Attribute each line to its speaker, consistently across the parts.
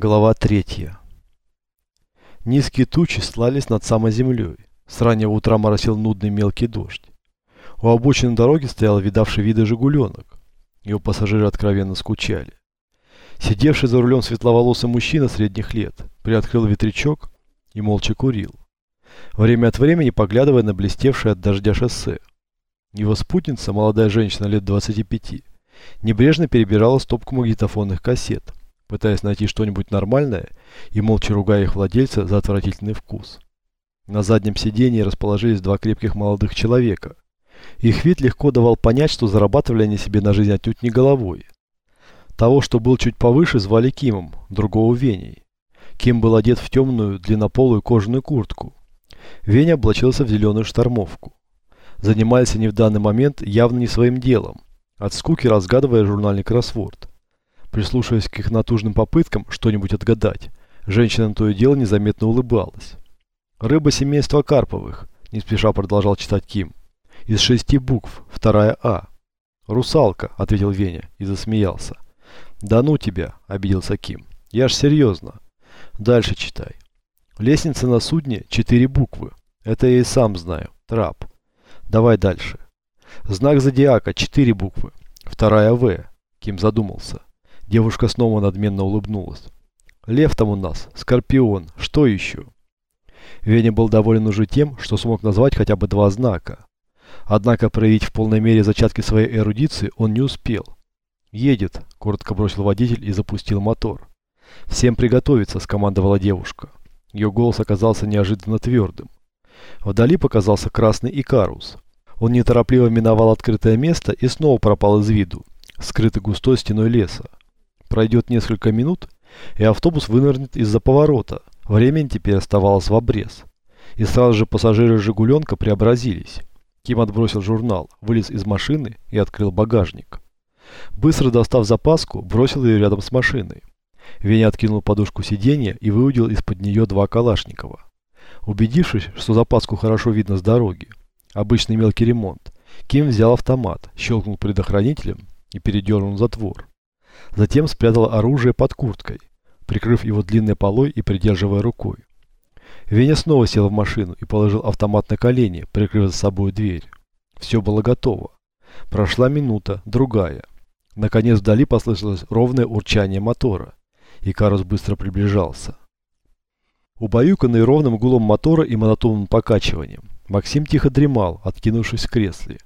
Speaker 1: Глава третья. Низкие тучи слались над самой землей. С раннего утра моросил нудный мелкий дождь. У обочины дороги стоял видавший виды «Жигуленок». Его пассажиры откровенно скучали. Сидевший за рулем светловолосый мужчина средних лет приоткрыл ветрячок и молча курил. Время от времени поглядывая на блестевшее от дождя шоссе. Его спутница, молодая женщина лет 25, небрежно перебирала стопку магнитофонных кассет пытаясь найти что-нибудь нормальное и молча ругая их владельца за отвратительный вкус. На заднем сидении расположились два крепких молодых человека. Их вид легко давал понять, что зарабатывали они себе на жизнь отнюдь не головой. Того, что был чуть повыше, звали Кимом, другого Веней. Ким был одет в темную, длиннополую кожаную куртку. Веня облачился в зеленую штормовку. Занимались они в данный момент явно не своим делом, от скуки разгадывая журнальный кроссворд. Прислушиваясь к их натужным попыткам что-нибудь отгадать, женщина на то и дело незаметно улыбалась. «Рыба семейства Карповых», – не спеша продолжал читать Ким. «Из шести букв, вторая А». «Русалка», – ответил Веня и засмеялся. «Да ну тебя», – обиделся Ким. «Я ж серьезно». «Дальше читай». «Лестница на судне, четыре буквы. Это я и сам знаю. Трап». «Давай дальше». «Знак зодиака, четыре буквы. Вторая В». Ким задумался. Девушка снова надменно улыбнулась. «Лев там у нас, Скорпион, что еще?» Веня был доволен уже тем, что смог назвать хотя бы два знака. Однако проявить в полной мере зачатки своей эрудиции он не успел. «Едет», – коротко бросил водитель и запустил мотор. «Всем приготовиться», – скомандовала девушка. Ее голос оказался неожиданно твердым. Вдали показался красный Икарус. Он неторопливо миновал открытое место и снова пропал из виду, скрытый густой стеной леса. Пройдет несколько минут, и автобус вынырнет из-за поворота. Времени теперь оставалось в обрез. И сразу же пассажиры «Жигуленка» преобразились. Ким отбросил журнал, вылез из машины и открыл багажник. Быстро достав запаску, бросил ее рядом с машиной. Веня откинул подушку сиденья и выудил из-под нее два Калашникова. Убедившись, что запаску хорошо видно с дороги, обычный мелкий ремонт, Ким взял автомат, щелкнул предохранителем и передернул затвор. Затем спрятал оружие под курткой, прикрыв его длинной полой и придерживая рукой. Веня снова сел в машину и положил автомат на колени, прикрыв за собой дверь. Все было готово. Прошла минута, другая. Наконец вдали послышалось ровное урчание мотора, и Карус быстро приближался. Убаюканный ровным гулом мотора и монотонным покачиванием, Максим тихо дремал, откинувшись в кресле.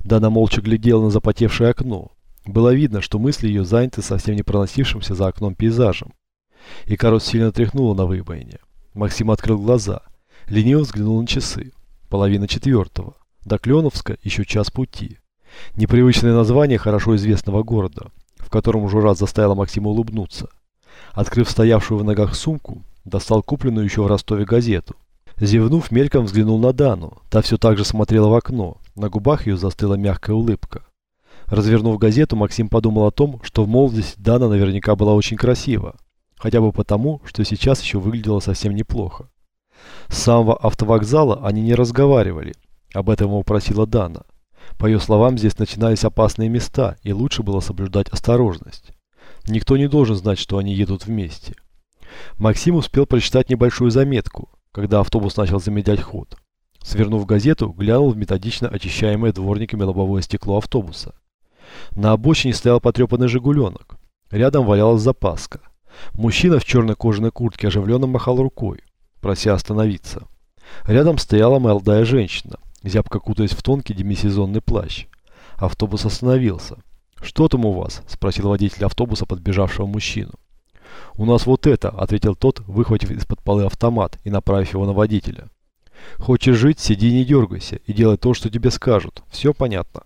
Speaker 1: Дана молча глядела на запотевшее окно, было видно, что мысли ее заняты совсем не проносившимся за окном пейзажем. И Карус сильно тряхнула на выбоине. Максим открыл глаза, лениво взглянул на часы. Половина четвертого. До Кленовска еще час пути. Непривычное название хорошо известного города, в котором уже раз заставило Максима улыбнуться. Открыв стоявшую в ногах сумку, достал купленную еще в Ростове газету. Зевнув, мельком взглянул на Дану. Та все так же смотрела в окно. На губах ее застыла мягкая улыбка. Развернув газету, Максим подумал о том, что в молодости Дана наверняка была очень красива. Хотя бы потому, что сейчас еще выглядела совсем неплохо. С самого автовокзала они не разговаривали. Об этом его просила Дана. По ее словам, здесь начинались опасные места, и лучше было соблюдать осторожность. Никто не должен знать, что они едут вместе. Максим успел прочитать небольшую заметку, когда автобус начал замедлять ход. Свернув газету, глянул в методично очищаемое дворниками лобовое стекло автобуса. На обочине стоял потрепанный «Жигуленок». Рядом валялась запаска. Мужчина в черной кожаной куртке оживленно махал рукой, прося остановиться. Рядом стояла молодая женщина, зябко кутаясь в тонкий демисезонный плащ. Автобус остановился. «Что там у вас?» – спросил водитель автобуса подбежавшего мужчину. «У нас вот это», – ответил тот, выхватив из-под полы автомат и направив его на водителя. «Хочешь жить, сиди не дергайся и делай то, что тебе скажут. Все понятно?»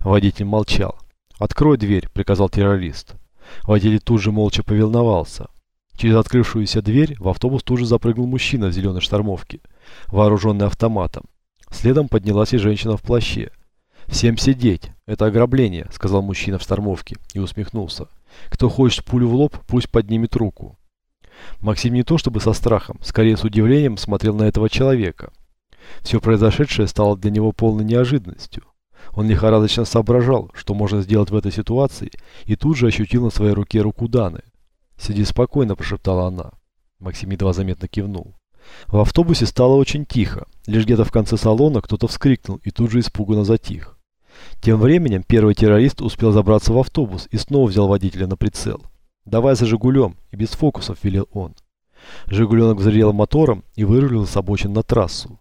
Speaker 1: Водитель молчал. «Открой дверь», — приказал террорист. Водитель тут же молча повиновался. Через открывшуюся дверь в автобус тут же запрыгнул мужчина в зеленой штормовке, вооруженный автоматом. Следом поднялась и женщина в плаще. «Всем сидеть! Это ограбление», — сказал мужчина в штормовке и усмехнулся. «Кто хочет пулю в лоб, пусть поднимет руку». Максим не то чтобы со страхом, скорее с удивлением смотрел на этого человека. Все произошедшее стало для него полной неожиданностью. Он лихорадочно соображал, что можно сделать в этой ситуации, и тут же ощутил на своей руке руку Даны. «Сиди спокойно», – прошептала она. Максим едва заметно кивнул. В автобусе стало очень тихо. Лишь где-то в конце салона кто-то вскрикнул и тут же испуганно затих. Тем временем первый террорист успел забраться в автобус и снова взял водителя на прицел. «Давай за «Жигулем» и без фокусов», – велел он. «Жигуленок» взревел мотором и вырулил с обочин на трассу.